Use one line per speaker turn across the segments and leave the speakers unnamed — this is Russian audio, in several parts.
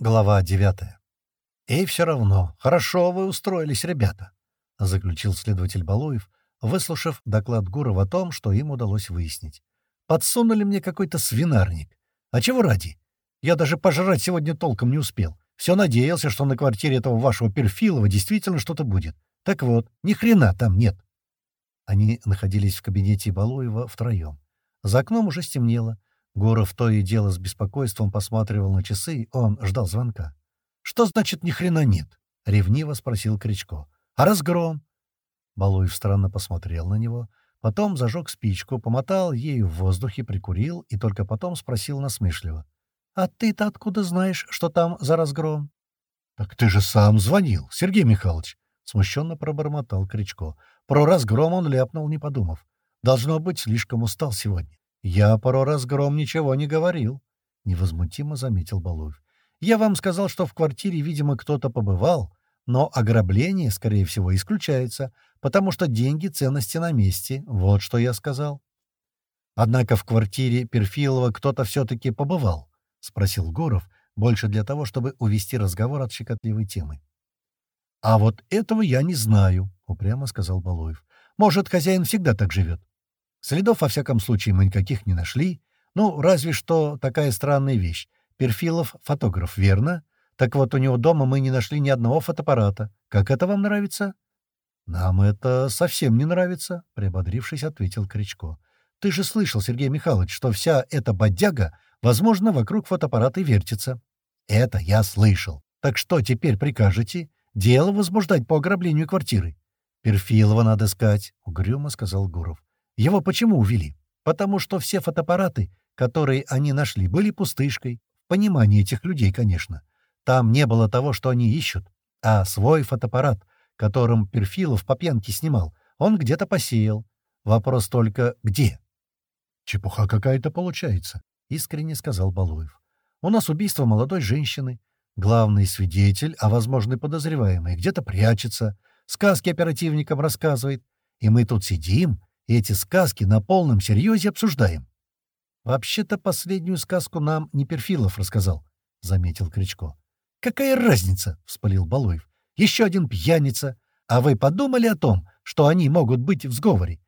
Глава девятая. «И все равно, хорошо вы устроились, ребята», — заключил следователь Балуев, выслушав доклад Гурова о том, что им удалось выяснить. «Подсунули мне какой-то свинарник. А чего ради? Я даже пожрать сегодня толком не успел. Все надеялся, что на квартире этого вашего Перфилова действительно что-то будет. Так вот, ни хрена там нет». Они находились в кабинете Балуева втроем. За окном уже стемнело. Гуров то и дело с беспокойством посматривал на часы, он ждал звонка. «Что значит ни хрена нет?» — ревниво спросил Кричко. «А разгром?» Балуев странно посмотрел на него, потом зажег спичку, помотал ею в воздухе, прикурил и только потом спросил насмешливо. «А ты-то откуда знаешь, что там за разгром?» «Так ты же сам звонил, Сергей Михайлович!» — смущенно пробормотал Кричко. Про разгром он ляпнул, не подумав. «Должно быть, слишком устал сегодня». «Я пару раз гром ничего не говорил», — невозмутимо заметил Балуев. «Я вам сказал, что в квартире, видимо, кто-то побывал, но ограбление, скорее всего, исключается, потому что деньги, ценности на месте. Вот что я сказал». «Однако в квартире Перфилова кто-то все-таки побывал», — спросил Гуров, больше для того, чтобы увести разговор от щекотливой темы. «А вот этого я не знаю», — упрямо сказал Балуев. «Может, хозяин всегда так живет. Следов, во всяком случае, мы никаких не нашли. Ну, разве что такая странная вещь. Перфилов — фотограф, верно? Так вот, у него дома мы не нашли ни одного фотоаппарата. Как это вам нравится?» «Нам это совсем не нравится», — приободрившись, ответил Кричко. «Ты же слышал, Сергей Михайлович, что вся эта бодяга, возможно, вокруг фотоаппарата и вертится». «Это я слышал. Так что теперь прикажете? Дело возбуждать по ограблению квартиры». «Перфилова надо искать», — угрюмо сказал Гуров. Его почему увели? Потому что все фотоаппараты, которые они нашли, были пустышкой. В понимании этих людей, конечно. Там не было того, что они ищут. А свой фотоаппарат, которым Перфилов по пьянке снимал, он где-то посеял. Вопрос только где? «Чепуха какая-то получается», — искренне сказал Балуев. «У нас убийство молодой женщины. Главный свидетель, а возможный подозреваемый, где-то прячется, сказки оперативникам рассказывает. И мы тут сидим и эти сказки на полном серьезе обсуждаем. «Вообще-то последнюю сказку нам не Перфилов рассказал», — заметил Кричко. «Какая разница?» — вспылил Балуев. «Еще один пьяница. А вы подумали о том, что они могут быть в сговоре?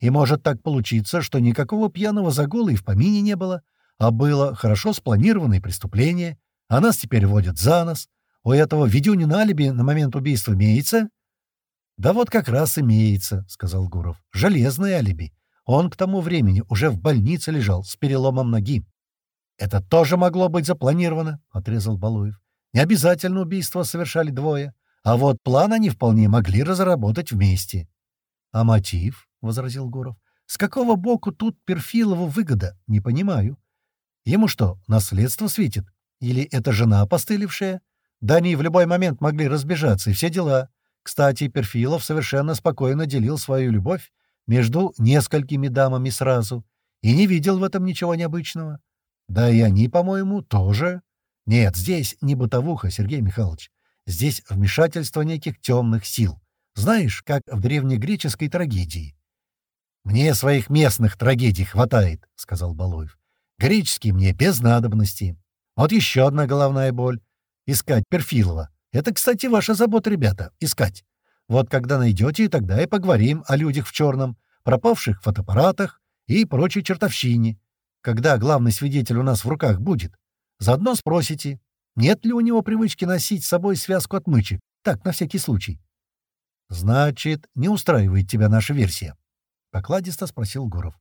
И может так получиться, что никакого пьяного загула и в помине не было, а было хорошо спланированное преступление, а нас теперь водят за нос. У этого Ведюнина алиби на момент убийства имеется, «Да вот как раз имеется», — сказал Гуров. «Железное алиби. Он к тому времени уже в больнице лежал с переломом ноги». «Это тоже могло быть запланировано», — отрезал Балуев. «Не обязательно убийство совершали двое, а вот план они вполне могли разработать вместе». «А мотив?» — возразил Гуров. «С какого боку тут Перфилову выгода? Не понимаю. Ему что, наследство светит? Или это жена опостылевшая? Да они в любой момент могли разбежаться, и все дела. Кстати, Перфилов совершенно спокойно делил свою любовь между несколькими дамами сразу и не видел в этом ничего необычного. Да и они, по-моему, тоже. Нет, здесь не бытовуха, Сергей Михайлович. Здесь вмешательство неких темных сил. Знаешь, как в древнегреческой трагедии. «Мне своих местных трагедий хватает», — сказал Балуев. «Греческие мне без надобности. Вот еще одна головная боль. Искать Перфилова. Это, кстати, ваша забота, ребята, искать. Вот когда найдете, тогда и поговорим о людях в черном, пропавших фотоаппаратах и прочей чертовщине. Когда главный свидетель у нас в руках будет. Заодно спросите, нет ли у него привычки носить с собой связку отмычек. Так, на всякий случай. «Значит, не устраивает тебя наша версия?» — покладисто спросил Гуров.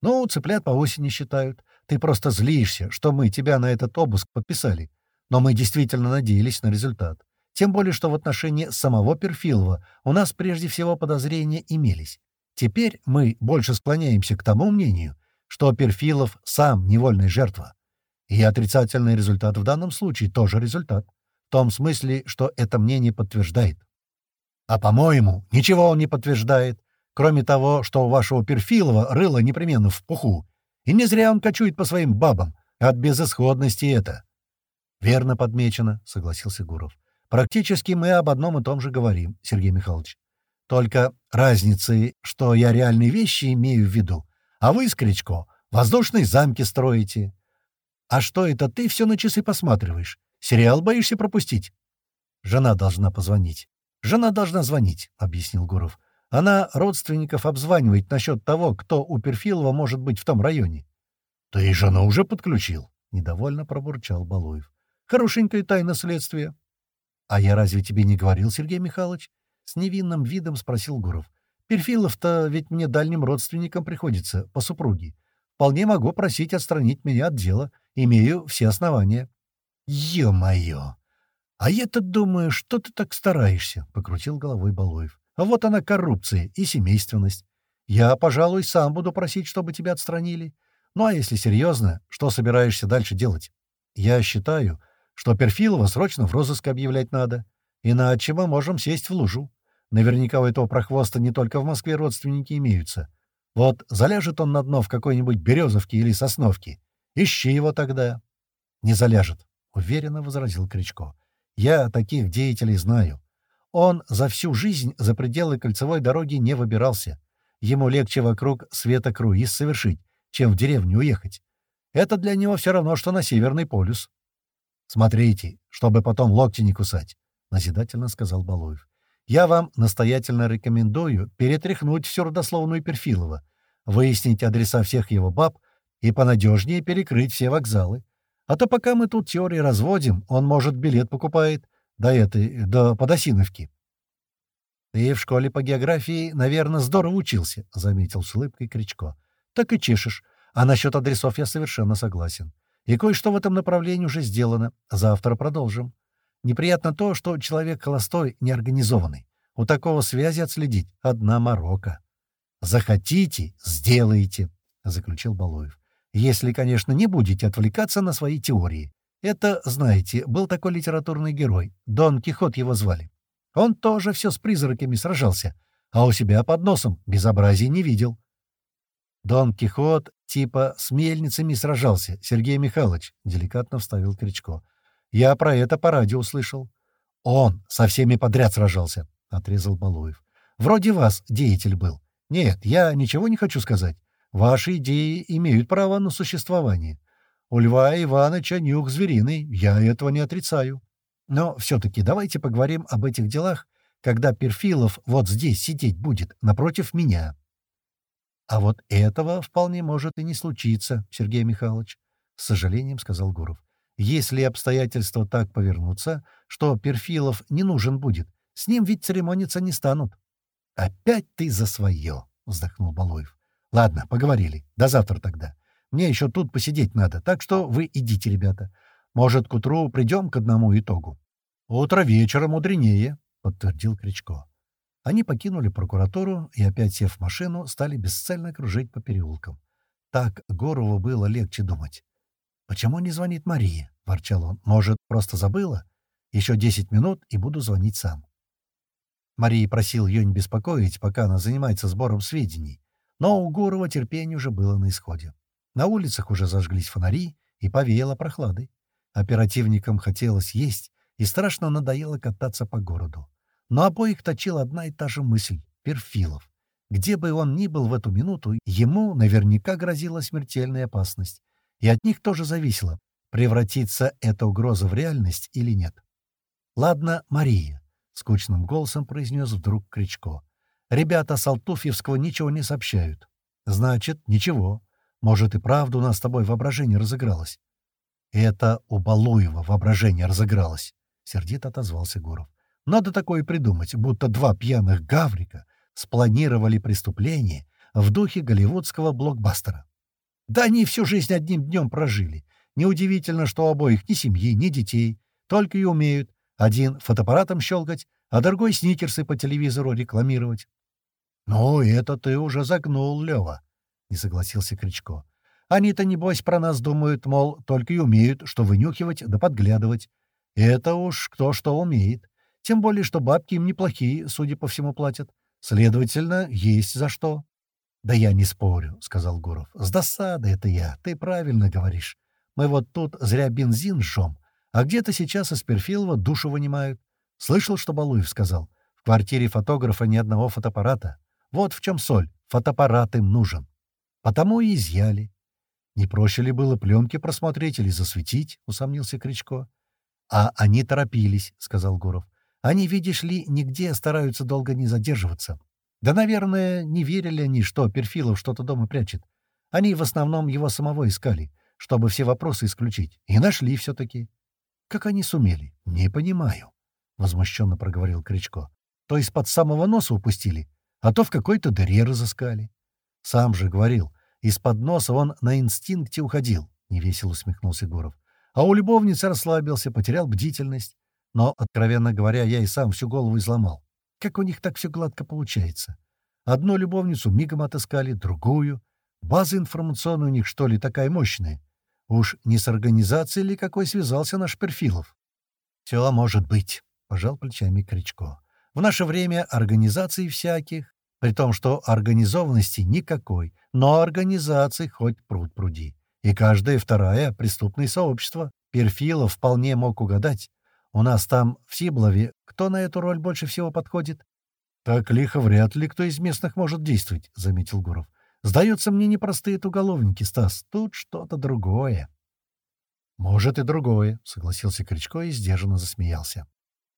«Ну, цыплят по осени считают. Ты просто злишься, что мы тебя на этот обыск подписали. Но мы действительно надеялись на результат. Тем более, что в отношении самого Перфилова у нас прежде всего подозрения имелись. Теперь мы больше склоняемся к тому мнению, что Перфилов сам невольная жертва. И отрицательный результат в данном случае тоже результат. В том смысле, что это мнение подтверждает. А, по-моему, ничего он не подтверждает, кроме того, что у вашего Перфилова рыло непременно в пуху. И не зря он кочует по своим бабам. От безысходности это. «Верно подмечено», — согласился Гуров. «Практически мы об одном и том же говорим, Сергей Михайлович. Только разницы, что я реальные вещи имею в виду, а вы, Скричко, воздушные замки строите. А что это ты все на часы посматриваешь? Сериал боишься пропустить?» «Жена должна позвонить». «Жена должна звонить», — объяснил Гуров. «Она родственников обзванивает насчет того, кто у Перфилова может быть в том районе». «Ты и жена уже подключил», — недовольно пробурчал Балуев. «Хорошенькое тайна следствия». «А я разве тебе не говорил, Сергей Михайлович?» С невинным видом спросил Гуров. «Перфилов-то ведь мне дальним родственником приходится, по супруге. Вполне могу просить отстранить меня от дела. Имею все основания». «Ё-моё! А я-то думаю, что ты так стараешься?» — покрутил головой Балуев. «А вот она коррупция и семейственность. Я, пожалуй, сам буду просить, чтобы тебя отстранили. Ну а если серьезно, что собираешься дальше делать? Я считаю, что Перфилова срочно в розыск объявлять надо. Иначе мы можем сесть в лужу. Наверняка у этого прохвоста не только в Москве родственники имеются. Вот заляжет он на дно в какой-нибудь Березовке или Сосновке. Ищи его тогда. — Не заляжет, — уверенно возразил Кричко. — Я таких деятелей знаю. Он за всю жизнь за пределы кольцевой дороги не выбирался. Ему легче вокруг света круиз совершить, чем в деревню уехать. Это для него все равно, что на Северный полюс. «Смотрите, чтобы потом локти не кусать», — назидательно сказал Балуев. «Я вам настоятельно рекомендую перетряхнуть всю родословную Перфилова, выяснить адреса всех его баб и понадежнее перекрыть все вокзалы. А то пока мы тут теории разводим, он, может, билет покупает до этой, до Подосиновки». «Ты в школе по географии, наверное, здорово учился», — заметил с улыбкой Кричко так и чешешь. А насчет адресов я совершенно согласен. И кое-что в этом направлении уже сделано. Завтра продолжим. Неприятно то, что человек холостой, неорганизованный. У такого связи отследить одна морока. «Захотите — сделаете», — заключил Балуев. «Если, конечно, не будете отвлекаться на свои теории. Это, знаете, был такой литературный герой. Дон Кихот его звали. Он тоже все с призраками сражался, а у себя под носом безобразий не видел. «Дон Кихот типа с мельницами сражался, Сергей Михайлович», — деликатно вставил Кричко. «Я про это по радио услышал». «Он со всеми подряд сражался», — отрезал Балуев. «Вроде вас деятель был. Нет, я ничего не хочу сказать. Ваши идеи имеют право на существование. У Льва Ивановича нюх звериный, я этого не отрицаю. Но все-таки давайте поговорим об этих делах, когда Перфилов вот здесь сидеть будет, напротив меня». А вот этого вполне может и не случиться, Сергей Михайлович, — с сожалением сказал Гуров. Если обстоятельства так повернутся, что Перфилов не нужен будет, с ним ведь церемониться не станут. — Опять ты за свое, — вздохнул Балуев. — Ладно, поговорили. До завтра тогда. Мне еще тут посидеть надо, так что вы идите, ребята. Может, к утру придем к одному итогу. — Утро вечера мудренее, — подтвердил Кричко. Они покинули прокуратуру и, опять сев в машину, стали бесцельно кружить по переулкам. Так Горову было легче думать. «Почему не звонит Мария?» — ворчал он. «Может, просто забыла? Еще десять минут, и буду звонить сам». Мария просил ее не беспокоить, пока она занимается сбором сведений, но у Гурова терпение уже было на исходе. На улицах уже зажглись фонари и повеяло прохладой. Оперативникам хотелось есть, и страшно надоело кататься по городу. Но обоих точила одна и та же мысль — Перфилов. Где бы он ни был в эту минуту, ему наверняка грозила смертельная опасность. И от них тоже зависело, превратится эта угроза в реальность или нет. «Ладно, Мария», — скучным голосом произнес вдруг Кричко. «Ребята с Алтуфьевского ничего не сообщают. Значит, ничего. Может, и правда у нас с тобой воображение разыгралось». «Это у Балуева воображение разыгралось», — сердито отозвался Гуров. Надо такое придумать, будто два пьяных гаврика спланировали преступление в духе голливудского блокбастера. Да они всю жизнь одним днем прожили. Неудивительно, что у обоих ни семьи, ни детей. Только и умеют. Один фотоаппаратом щелкать, а другой сникерсы по телевизору рекламировать. — Ну, это ты уже загнул, Лева, — не согласился Кричко. — Они-то, небось, про нас думают, мол, только и умеют, что вынюхивать да подглядывать. Это уж кто что умеет. Тем более, что бабки им неплохие, судя по всему, платят. Следовательно, есть за что. — Да я не спорю, — сказал Гуров. — С досады это я, ты правильно говоришь. Мы вот тут зря бензин жжем, а где-то сейчас из Перфилова душу вынимают. Слышал, что Балуев сказал? В квартире фотографа ни одного фотоаппарата. Вот в чем соль. Фотоаппарат им нужен. Потому и изъяли. Не проще ли было пленки просмотреть или засветить, — усомнился Кричко. «А они торопились», — сказал Гуров. «Они, видишь ли, нигде стараются долго не задерживаться. Да, наверное, не верили они, что Перфилов что-то дома прячет. Они в основном его самого искали, чтобы все вопросы исключить. И нашли все-таки. Как они сумели? Не понимаю», — возмущенно проговорил Кричко. «То есть под самого носа упустили, а то в какой-то дыре разыскали». «Сам же говорил, из-под носа он на инстинкте уходил», — невесело усмехнулся Гуров. «А у любовницы расслабился, потерял бдительность. Но, откровенно говоря, я и сам всю голову изломал. Как у них так все гладко получается? Одну любовницу мигом отыскали, другую. База информационная у них, что ли, такая мощная? Уж не с организацией ли какой связался наш Перфилов? «Все может быть», — пожал плечами Кричко. «В наше время организаций всяких, при том, что организованности никакой, но организаций хоть пруд пруди. И каждая вторая — преступное сообщество. Перфилов вполне мог угадать. У нас там, в Сиблове, кто на эту роль больше всего подходит? «Так лихо вряд ли кто из местных может действовать», — заметил Гуров. «Сдается мне непростые это уголовники, Стас. Тут что-то другое». «Может, и другое», — согласился Кричко и сдержанно засмеялся.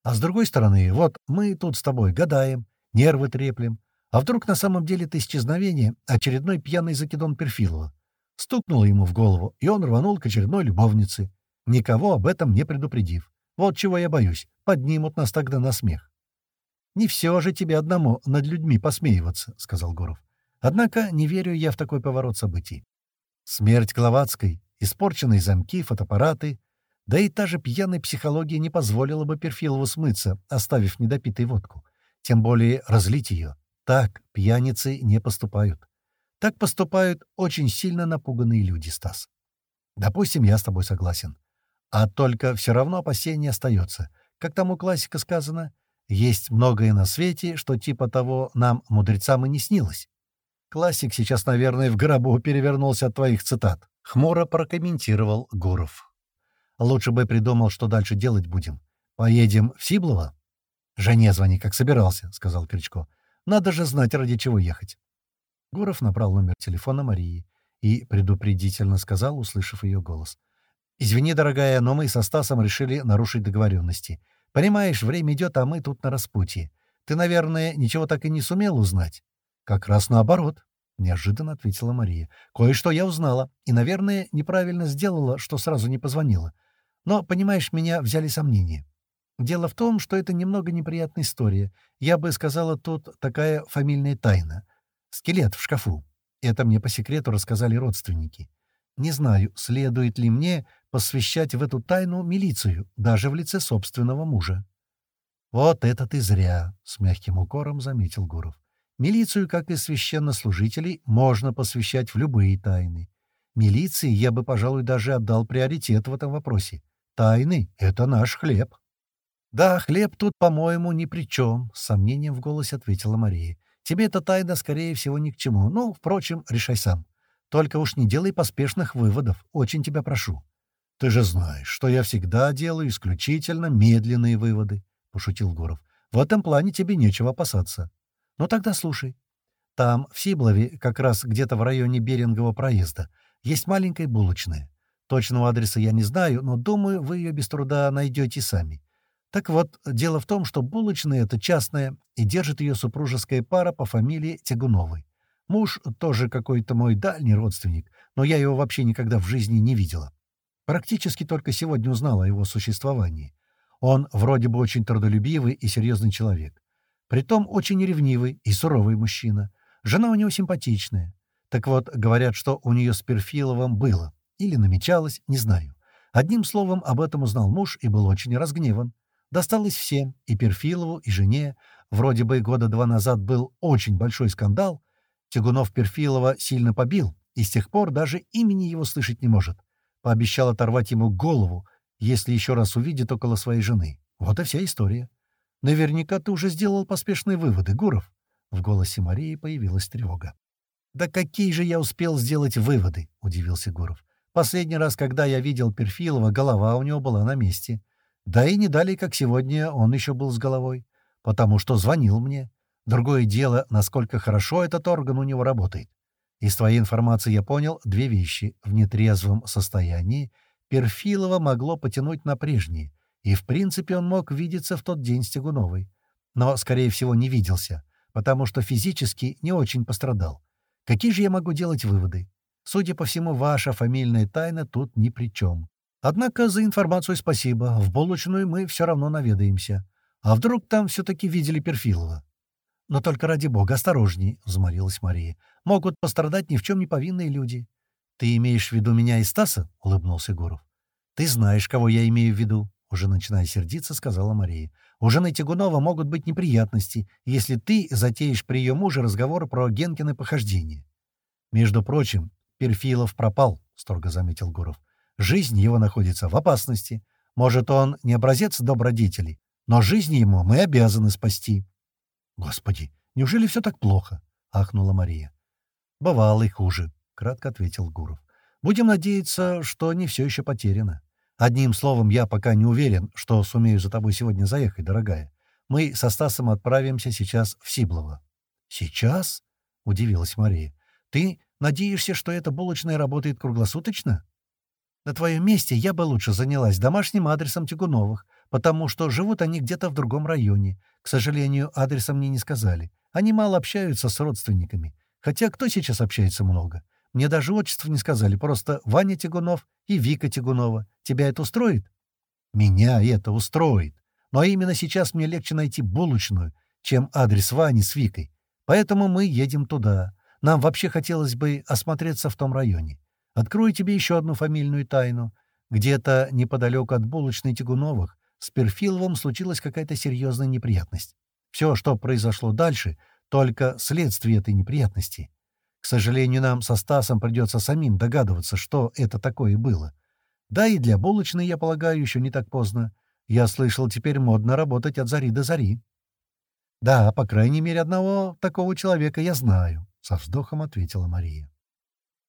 «А с другой стороны, вот мы тут с тобой гадаем, нервы треплем. А вдруг на самом деле это исчезновение очередной пьяный закидон Перфилова? Стукнуло ему в голову, и он рванул к очередной любовнице, никого об этом не предупредив. Вот чего я боюсь, поднимут нас тогда на смех. «Не все же тебе одному над людьми посмеиваться», — сказал Гуров. «Однако не верю я в такой поворот событий. Смерть Гловацкой, испорченные замки, фотоаппараты, да и та же пьяная психология не позволила бы Перфилову смыться, оставив недопитой водку. Тем более разлить ее. Так пьяницы не поступают. Так поступают очень сильно напуганные люди, Стас. Допустим, я с тобой согласен. А только все равно опасение остается. Как там у классика сказано, есть многое на свете, что типа того нам, мудрецам, и не снилось. Классик сейчас, наверное, в гробу перевернулся от твоих цитат. Хмуро прокомментировал Гуров. Лучше бы придумал, что дальше делать будем. Поедем в Сиблово? «Жене звони, как собирался», — сказал Кричко. «Надо же знать, ради чего ехать». Гуров набрал номер телефона Марии и предупредительно сказал, услышав ее голос. «Извини, дорогая, но мы со Стасом решили нарушить договоренности. Понимаешь, время идет, а мы тут на распутье. Ты, наверное, ничего так и не сумел узнать?» «Как раз наоборот», — неожиданно ответила Мария. «Кое-что я узнала, и, наверное, неправильно сделала, что сразу не позвонила. Но, понимаешь, меня взяли сомнения. Дело в том, что это немного неприятная история. Я бы сказала, тут такая фамильная тайна. Скелет в шкафу. Это мне по секрету рассказали родственники. Не знаю, следует ли мне посвящать в эту тайну милицию, даже в лице собственного мужа. «Вот это ты зря», — с мягким укором заметил Гуров. «Милицию, как и священнослужителей, можно посвящать в любые тайны. Милиции я бы, пожалуй, даже отдал приоритет в этом вопросе. Тайны — это наш хлеб». «Да, хлеб тут, по-моему, ни при чем», — с сомнением в голосе ответила Мария. «Тебе эта тайна, скорее всего, ни к чему. Ну, впрочем, решай сам. Только уж не делай поспешных выводов. Очень тебя прошу. «Ты же знаешь, что я всегда делаю исключительно медленные выводы», — пошутил Гуров. «В этом плане тебе нечего опасаться. Ну тогда слушай. Там, в Сиблове, как раз где-то в районе Берингового проезда, есть маленькая булочная. Точного адреса я не знаю, но, думаю, вы ее без труда найдете сами. Так вот, дело в том, что булочная — это частная, и держит ее супружеская пара по фамилии Тягуновой. Муж тоже какой-то мой дальний родственник, но я его вообще никогда в жизни не видела. Практически только сегодня узнал о его существовании. Он вроде бы очень трудолюбивый и серьезный человек. Притом очень ревнивый и суровый мужчина. Жена у него симпатичная. Так вот, говорят, что у нее с Перфиловым было. Или намечалось, не знаю. Одним словом, об этом узнал муж и был очень разгневан. Досталось всем, и Перфилову, и жене. Вроде бы года два назад был очень большой скандал. Тягунов Перфилова сильно побил, и с тех пор даже имени его слышать не может. Пообещал оторвать ему голову, если еще раз увидит около своей жены. Вот и вся история. Наверняка ты уже сделал поспешные выводы, Гуров. В голосе Марии появилась тревога. «Да какие же я успел сделать выводы?» — удивился Гуров. «Последний раз, когда я видел Перфилова, голова у него была на месте. Да и не далее, как сегодня, он еще был с головой. Потому что звонил мне. Другое дело, насколько хорошо этот орган у него работает. Из твоей информации я понял две вещи. В нетрезвом состоянии Перфилова могло потянуть на прежние, И, в принципе, он мог видеться в тот день с Тягуновой. Но, скорее всего, не виделся, потому что физически не очень пострадал. Какие же я могу делать выводы? Судя по всему, ваша фамильная тайна тут ни при чем. Однако за информацию спасибо. В булочную мы все равно наведаемся. А вдруг там все-таки видели Перфилова? «Но только ради бога, осторожней», — взмолилась Мария. «Могут пострадать ни в чем не повинные люди». «Ты имеешь в виду меня и Стаса?» — улыбнулся Гуров. «Ты знаешь, кого я имею в виду», — уже начиная сердиться, сказала Мария. «У жены Тягунова могут быть неприятности, если ты затеешь при ее муже разговор про Генкины похождения». «Между прочим, Перфилов пропал», — строго заметил Гуров. «Жизнь его находится в опасности. Может, он не образец добродетелей, но жизнь ему мы обязаны спасти». «Господи, неужели все так плохо?» — ахнула Мария. «Бывало и хуже», — кратко ответил Гуров. «Будем надеяться, что не все еще потеряно. Одним словом, я пока не уверен, что сумею за тобой сегодня заехать, дорогая. Мы со Стасом отправимся сейчас в Сиблово». «Сейчас?» — удивилась Мария. «Ты надеешься, что эта булочная работает круглосуточно?» «На твоем месте я бы лучше занялась домашним адресом Тягуновых, потому что живут они где-то в другом районе. К сожалению, адреса мне не сказали. Они мало общаются с родственниками. Хотя кто сейчас общается много? Мне даже отчеств не сказали, просто Ваня Тягунов и Вика Тягунова. Тебя это устроит? Меня это устроит. Но именно сейчас мне легче найти булочную, чем адрес Вани с Викой. Поэтому мы едем туда. Нам вообще хотелось бы осмотреться в том районе. Открою тебе еще одну фамильную тайну. Где-то неподалеку от булочной Тягуновых с Перфиловым случилась какая-то серьезная неприятность. Все, что произошло дальше — только следствие этой неприятности. К сожалению, нам со Стасом придется самим догадываться, что это такое было. Да и для булочной, я полагаю, еще не так поздно. Я слышал, теперь модно работать от зари до зари. Да, по крайней мере, одного такого человека я знаю, — со вздохом ответила Мария.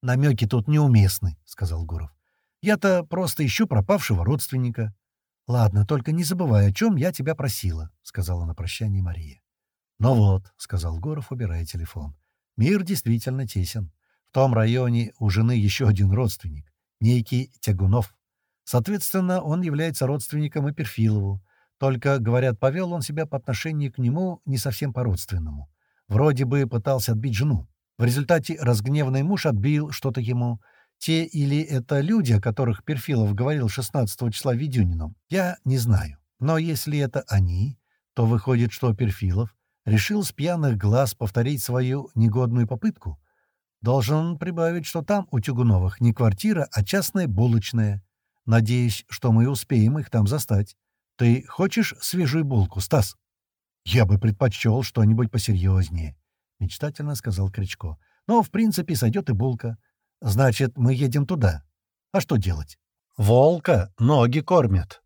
«Намеки тут неуместны», — сказал Гуров. «Я-то просто ищу пропавшего родственника». «Ладно, только не забывай, о чем я тебя просила», — сказала на прощание Мария. «Ну вот», — сказал Горов, убирая телефон, — «мир действительно тесен. В том районе у жены еще один родственник, некий Тягунов. Соответственно, он является родственником и Перфилову. Только, говорят, повел он себя по отношению к нему не совсем по-родственному. Вроде бы пытался отбить жену. В результате разгневанный муж отбил что-то ему. Те или это люди, о которых Перфилов говорил 16 числа Ведюнину, я не знаю. Но если это они, то выходит, что Перфилов решил с пьяных глаз повторить свою негодную попытку. Должен прибавить, что там у Тюгуновых не квартира, а частная булочная. Надеюсь, что мы успеем их там застать. Ты хочешь свежую булку, Стас? Я бы предпочел что-нибудь посерьезнее, — мечтательно сказал Кричко. Но, в принципе, сойдет и булка. Значит, мы едем туда. А что делать? Волка ноги кормят.